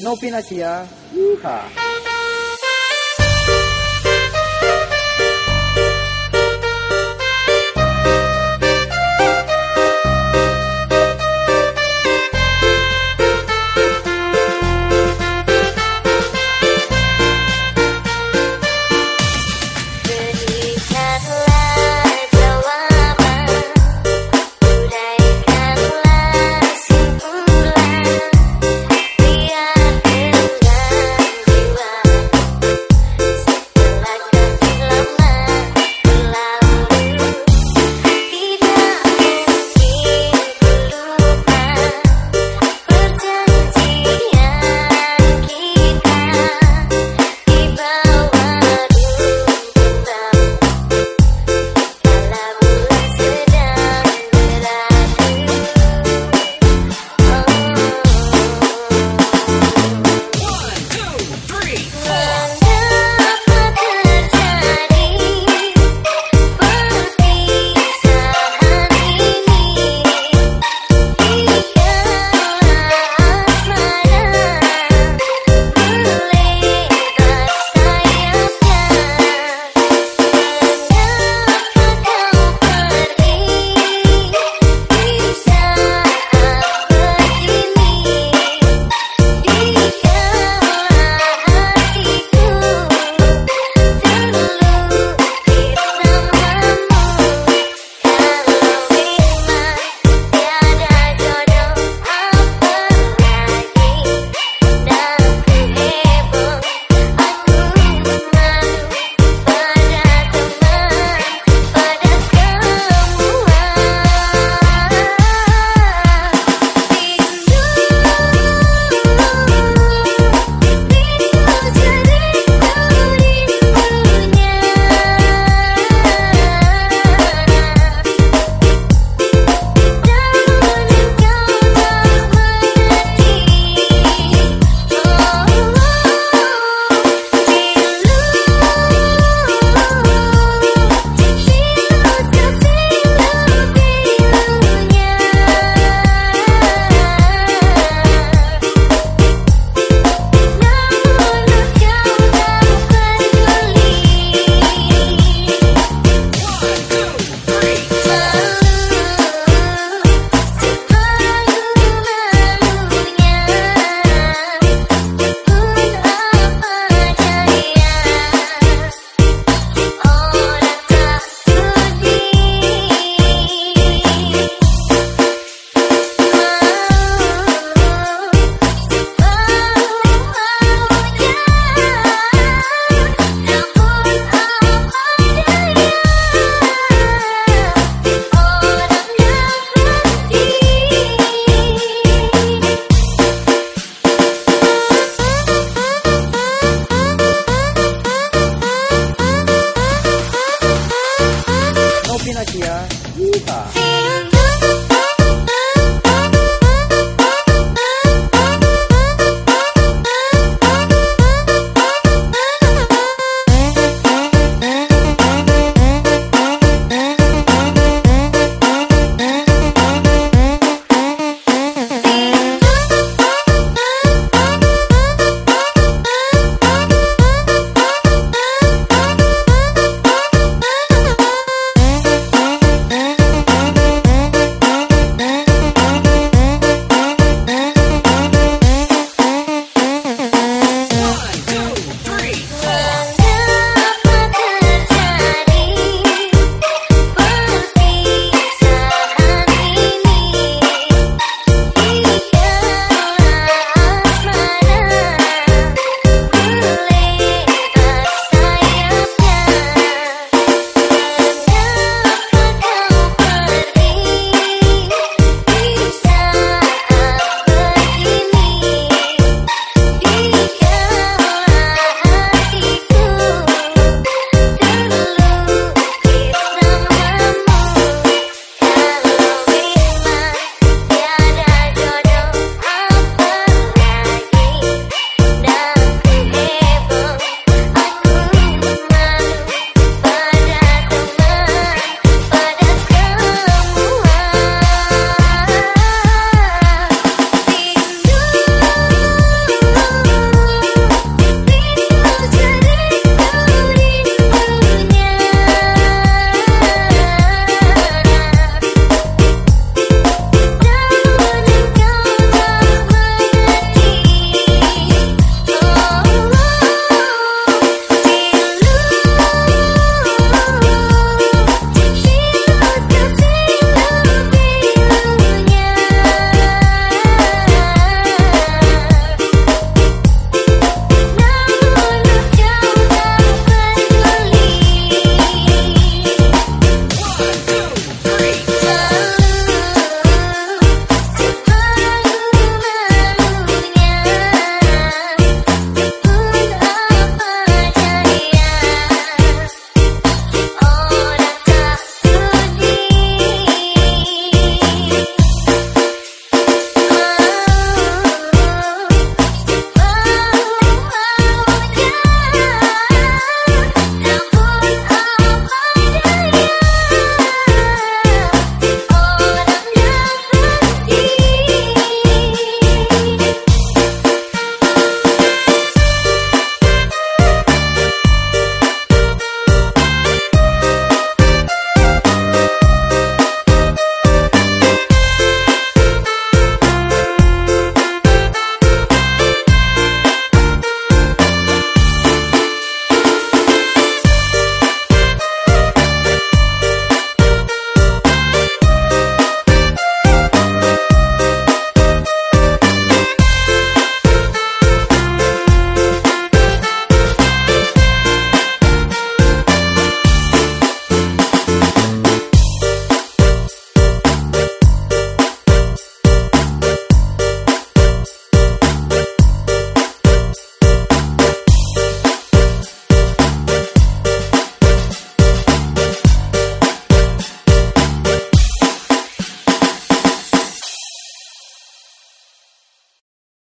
No pinasiya. Yeehaw! Pinakia. Yeehaw!